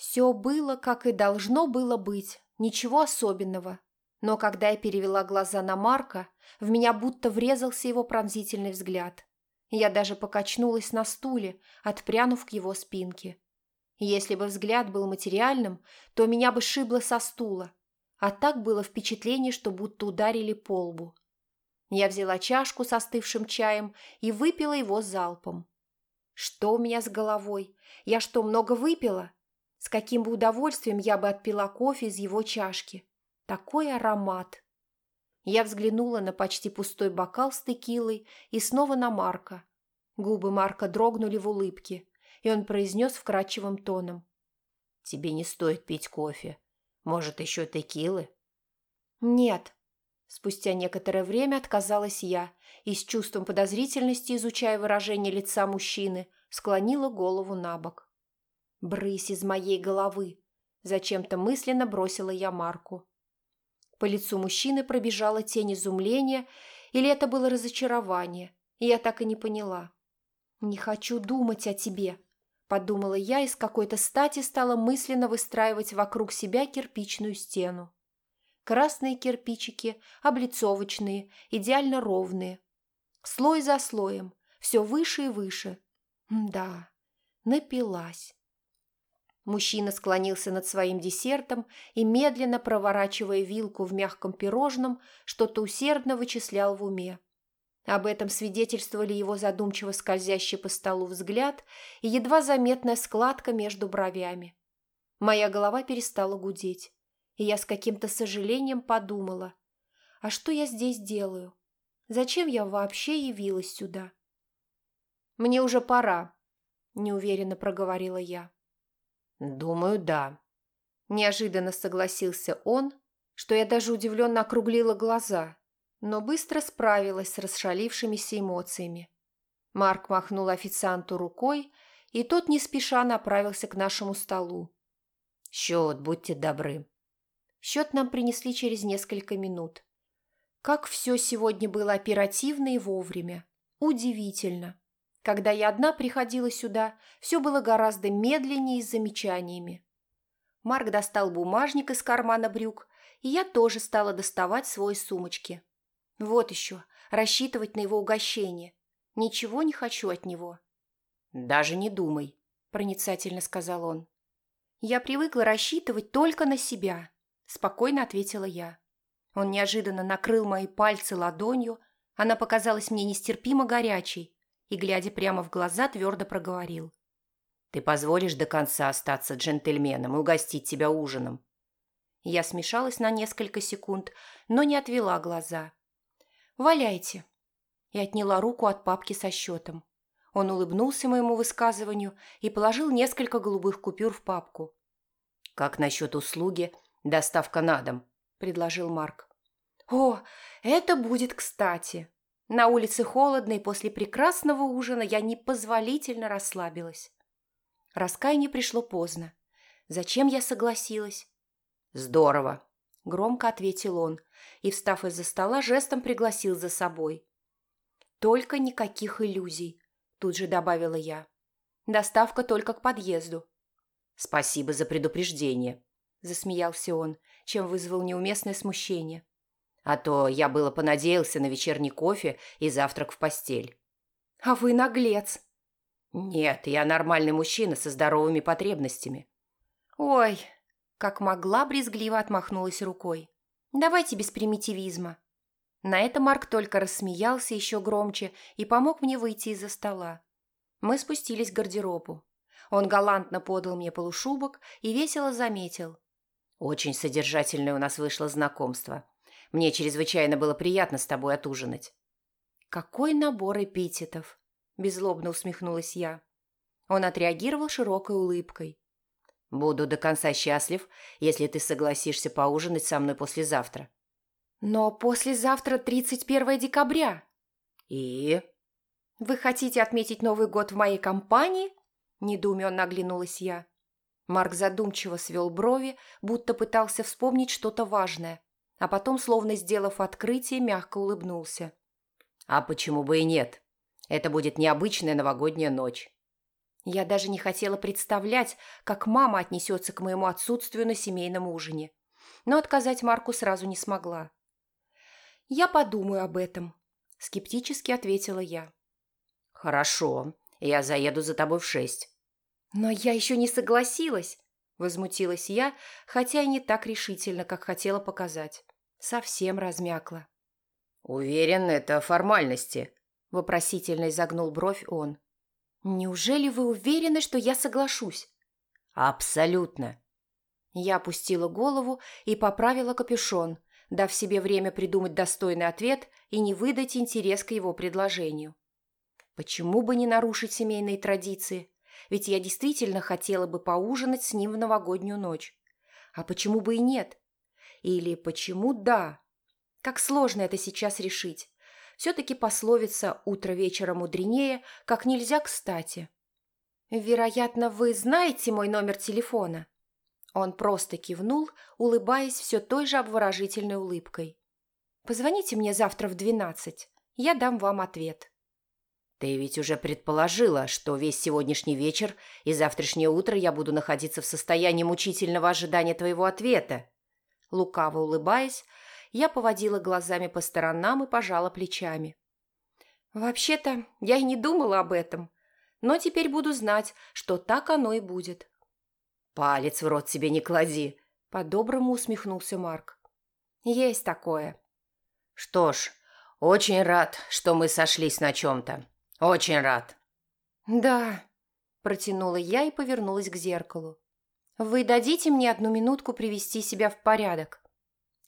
Все было, как и должно было быть, ничего особенного. Но когда я перевела глаза на Марка, в меня будто врезался его пронзительный взгляд. Я даже покачнулась на стуле, отпрянув к его спинке. Если бы взгляд был материальным, то меня бы шибло со стула, а так было впечатление, что будто ударили по лбу. Я взяла чашку с остывшим чаем и выпила его залпом. Что у меня с головой? Я что, много выпила? С каким бы удовольствием я бы отпила кофе из его чашки. Такой аромат. Я взглянула на почти пустой бокал с текилой и снова на Марка. Губы Марка дрогнули в улыбке и он произнес вкрадчивым тоном. «Тебе не стоит пить кофе. Может, еще текилы?» «Нет». Спустя некоторое время отказалась я и с чувством подозрительности, изучая выражение лица мужчины, склонила голову на бок. «Брысь из моей головы!» Зачем-то мысленно бросила я Марку. По лицу мужчины пробежала тень изумления, или это было разочарование, я так и не поняла. «Не хочу думать о тебе», Подумала я и с какой-то стати стала мысленно выстраивать вокруг себя кирпичную стену. Красные кирпичики, облицовочные, идеально ровные. Слой за слоем, все выше и выше. Да, напилась. Мужчина склонился над своим десертом и, медленно проворачивая вилку в мягком пирожном, что-то усердно вычислял в уме. Об этом свидетельствовали его задумчиво скользящий по столу взгляд и едва заметная складка между бровями. Моя голова перестала гудеть, и я с каким-то сожалением подумала, а что я здесь делаю? Зачем я вообще явилась сюда? «Мне уже пора», – неуверенно проговорила я. «Думаю, да», – неожиданно согласился он, что я даже удивленно округлила глаза – но быстро справилась с расшалившимися эмоциями. Марк махнул официанту рукой, и тот не спеша направился к нашему столу. «Счет, будьте добры». Счет нам принесли через несколько минут. Как все сегодня было оперативно и вовремя. Удивительно. Когда я одна приходила сюда, все было гораздо медленнее и с замечаниями. Марк достал бумажник из кармана брюк, и я тоже стала доставать свой сумочки. Вот еще, рассчитывать на его угощение. Ничего не хочу от него. «Даже не думай», – проницательно сказал он. «Я привыкла рассчитывать только на себя», – спокойно ответила я. Он неожиданно накрыл мои пальцы ладонью, она показалась мне нестерпимо горячей, и, глядя прямо в глаза, твердо проговорил. «Ты позволишь до конца остаться джентльменом и угостить тебя ужином?» Я смешалась на несколько секунд, но не отвела глаза. «Валяйте!» И отняла руку от папки со счетом. Он улыбнулся моему высказыванию и положил несколько голубых купюр в папку. «Как насчет услуги «доставка на дом»?» – предложил Марк. «О, это будет кстати!» На улице холодно, и после прекрасного ужина я непозволительно расслабилась. Раскаяние пришло поздно. Зачем я согласилась? «Здорово!» – громко ответил он и, встав из-за стола, жестом пригласил за собой. «Только никаких иллюзий», – тут же добавила я. «Доставка только к подъезду». «Спасибо за предупреждение», – засмеялся он, чем вызвал неуместное смущение. «А то я было понадеялся на вечерний кофе и завтрак в постель». «А вы наглец!» «Нет, я нормальный мужчина со здоровыми потребностями». «Ой!» – как могла, брезгливо отмахнулась рукой. Давайте без примитивизма». На это Марк только рассмеялся еще громче и помог мне выйти из-за стола. Мы спустились к гардеробу. Он галантно подал мне полушубок и весело заметил. «Очень содержательное у нас вышло знакомство. Мне чрезвычайно было приятно с тобой отужинать». «Какой набор эпитетов!» – беззлобно усмехнулась я. Он отреагировал широкой улыбкой. Буду до конца счастлив, если ты согласишься поужинать со мной послезавтра. Но послезавтра 31 декабря. И? «Вы хотите отметить Новый год в моей компании?» – недоуменно оглянулась я. Марк задумчиво свел брови, будто пытался вспомнить что-то важное, а потом, словно сделав открытие, мягко улыбнулся. «А почему бы и нет? Это будет необычная новогодняя ночь». Я даже не хотела представлять, как мама отнесется к моему отсутствию на семейном ужине. Но отказать Марку сразу не смогла. «Я подумаю об этом», – скептически ответила я. «Хорошо, я заеду за тобой в шесть». «Но я еще не согласилась», – возмутилась я, хотя и не так решительно, как хотела показать. Совсем размякла. «Уверен, это формальности», – вопросительно изогнул бровь он. «Неужели вы уверены, что я соглашусь?» «Абсолютно». Я опустила голову и поправила капюшон, дав себе время придумать достойный ответ и не выдать интерес к его предложению. Почему бы не нарушить семейные традиции? Ведь я действительно хотела бы поужинать с ним в новогоднюю ночь. А почему бы и нет? Или почему да? Как сложно это сейчас решить. Все-таки пословица «утро вечера мудренее» как нельзя кстати. «Вероятно, вы знаете мой номер телефона?» Он просто кивнул, улыбаясь все той же обворожительной улыбкой. «Позвоните мне завтра в двенадцать. Я дам вам ответ». «Ты ведь уже предположила, что весь сегодняшний вечер и завтрашнее утро я буду находиться в состоянии мучительного ожидания твоего ответа». Лукаво улыбаясь, я поводила глазами по сторонам и пожала плечами. «Вообще-то я и не думала об этом, но теперь буду знать, что так оно и будет». «Палец в рот себе не клади», – по-доброму усмехнулся Марк. «Есть такое». «Что ж, очень рад, что мы сошлись на чем-то. «Очень рад». «Да», – протянула я и повернулась к зеркалу. «Вы дадите мне одну минутку привести себя в порядок?»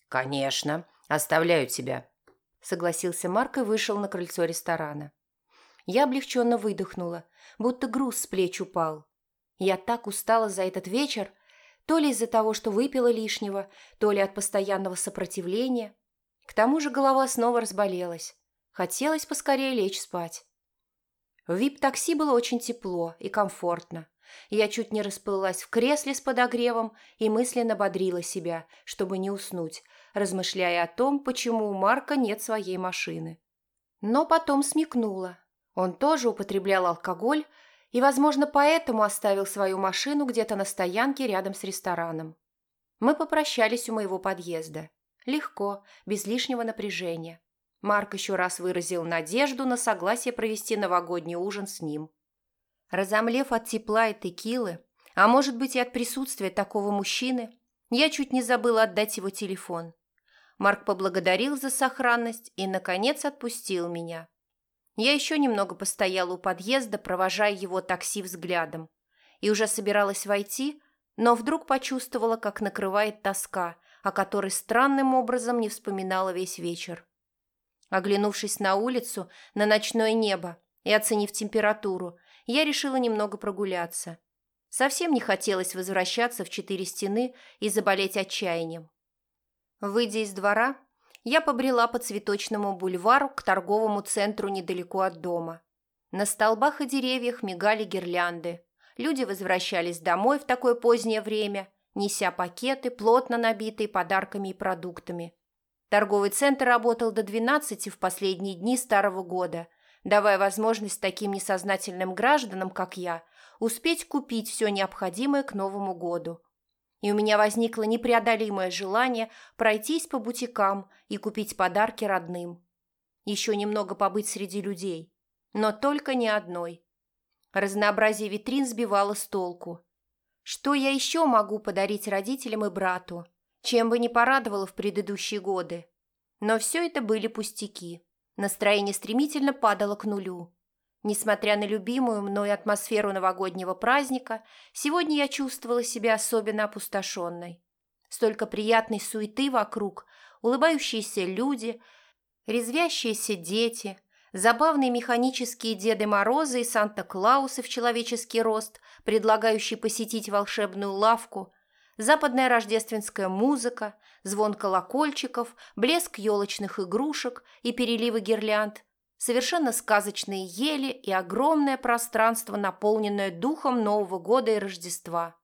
«Конечно. Оставляю тебя», – согласился Марк и вышел на крыльцо ресторана. Я облегченно выдохнула, будто груз с плеч упал. Я так устала за этот вечер, то ли из-за того, что выпила лишнего, то ли от постоянного сопротивления. К тому же голова снова разболелась. Хотелось поскорее лечь спать. В вип-такси было очень тепло и комфортно. Я чуть не расплылась в кресле с подогревом и мысленно бодрила себя, чтобы не уснуть, размышляя о том, почему у Марка нет своей машины. Но потом смекнула. Он тоже употреблял алкоголь и, возможно, поэтому оставил свою машину где-то на стоянке рядом с рестораном. Мы попрощались у моего подъезда. Легко, без лишнего напряжения. Марк еще раз выразил надежду на согласие провести новогодний ужин с ним. Разомлев от тепла и текилы, а может быть и от присутствия такого мужчины, я чуть не забыла отдать его телефон. Марк поблагодарил за сохранность и, наконец, отпустил меня. Я еще немного постояла у подъезда, провожая его такси взглядом, и уже собиралась войти, но вдруг почувствовала, как накрывает тоска, о которой странным образом не вспоминала весь вечер. Оглянувшись на улицу, на ночное небо и оценив температуру, я решила немного прогуляться. Совсем не хотелось возвращаться в четыре стены и заболеть отчаянием. Выйдя из двора, я побрела по цветочному бульвару к торговому центру недалеко от дома. На столбах и деревьях мигали гирлянды. Люди возвращались домой в такое позднее время, неся пакеты, плотно набитые подарками и продуктами. Торговый центр работал до 12 в последние дни старого года, давая возможность таким несознательным гражданам, как я, успеть купить все необходимое к Новому году. И у меня возникло непреодолимое желание пройтись по бутикам и купить подарки родным. Еще немного побыть среди людей, но только не одной. Разнообразие витрин сбивало с толку. Что я еще могу подарить родителям и брату? чем бы не порадовало в предыдущие годы. Но все это были пустяки. Настроение стремительно падало к нулю. Несмотря на любимую мной атмосферу новогоднего праздника, сегодня я чувствовала себя особенно опустошенной. Столько приятной суеты вокруг, улыбающиеся люди, резвящиеся дети, забавные механические Деды Морозы и Санта-Клаусы в человеческий рост, предлагающие посетить волшебную лавку – западная рождественская музыка, звон колокольчиков, блеск елочных игрушек и переливы гирлянд. совершенно сказочные ели и огромное пространство, наполненное духом Нового года и Рождества.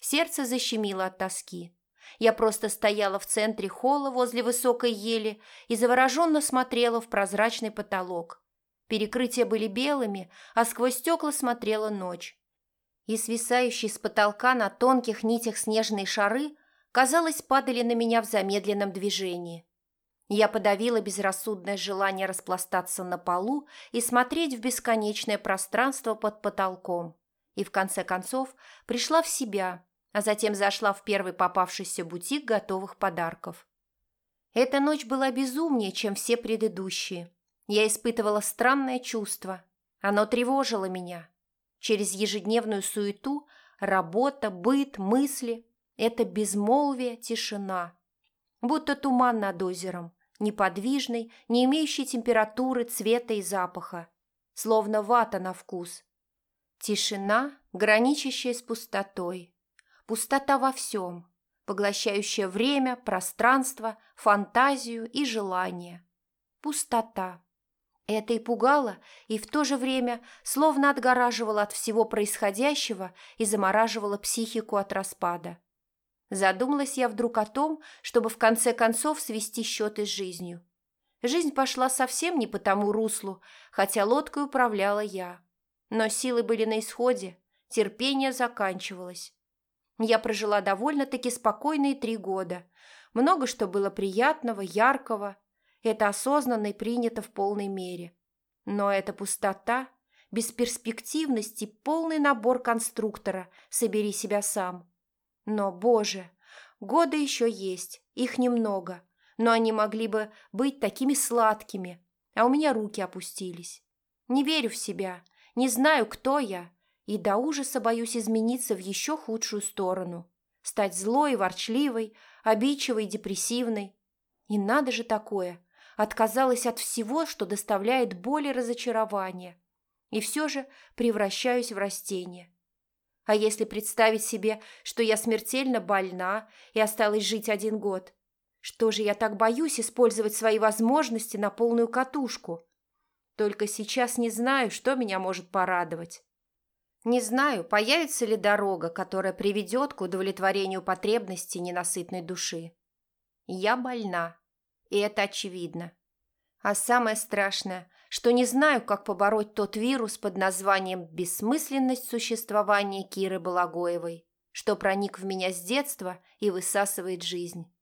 Сердце защемило от тоски. Я просто стояла в центре холла возле высокой ели и завороженно смотрела в прозрачный потолок. Перекрытия были белыми, а сквозь стекла смотрела ночь. И свисающие с потолка на тонких нитях снежные шары, казалось, падали на меня в замедленном движении. Я подавила безрассудное желание распластаться на полу и смотреть в бесконечное пространство под потолком. И в конце концов пришла в себя, а затем зашла в первый попавшийся бутик готовых подарков. Эта ночь была безумнее, чем все предыдущие. Я испытывала странное чувство. Оно тревожило меня. Через ежедневную суету, работа, быт, мысли – это безмолвие, тишина. Будто туман над озером, неподвижный, не имеющий температуры, цвета и запаха, словно вата на вкус. Тишина, граничащая с пустотой. Пустота во всем, поглощающая время, пространство, фантазию и желание. Пустота. Это и пугало, и в то же время словно отгораживало от всего происходящего и замораживало психику от распада. Задумалась я вдруг о том, чтобы в конце концов свести счеты с жизнью. Жизнь пошла совсем не по тому руслу, хотя лодкой управляла я. Но силы были на исходе, терпение заканчивалось. Я прожила довольно-таки спокойные три года. Много что было приятного, яркого. Это осознанно и принято в полной мере. Но эта пустота, бесперспективность и полный набор конструктора «собери себя сам» Но, боже, годы еще есть, их немного, но они могли бы быть такими сладкими, а у меня руки опустились. Не верю в себя, не знаю, кто я, и до ужаса боюсь измениться в еще худшую сторону, стать злой, ворчливой, обидчивой, депрессивной. И надо же такое, отказалась от всего, что доставляет боль и разочарование, и все же превращаюсь в растение. А если представить себе, что я смертельно больна и осталась жить один год? Что же я так боюсь использовать свои возможности на полную катушку? Только сейчас не знаю, что меня может порадовать. Не знаю, появится ли дорога, которая приведет к удовлетворению потребностей ненасытной души. Я больна, и это очевидно. А самое страшное, что не знаю, как побороть тот вирус под названием «бессмысленность существования Киры Балагоевой», что проник в меня с детства и высасывает жизнь.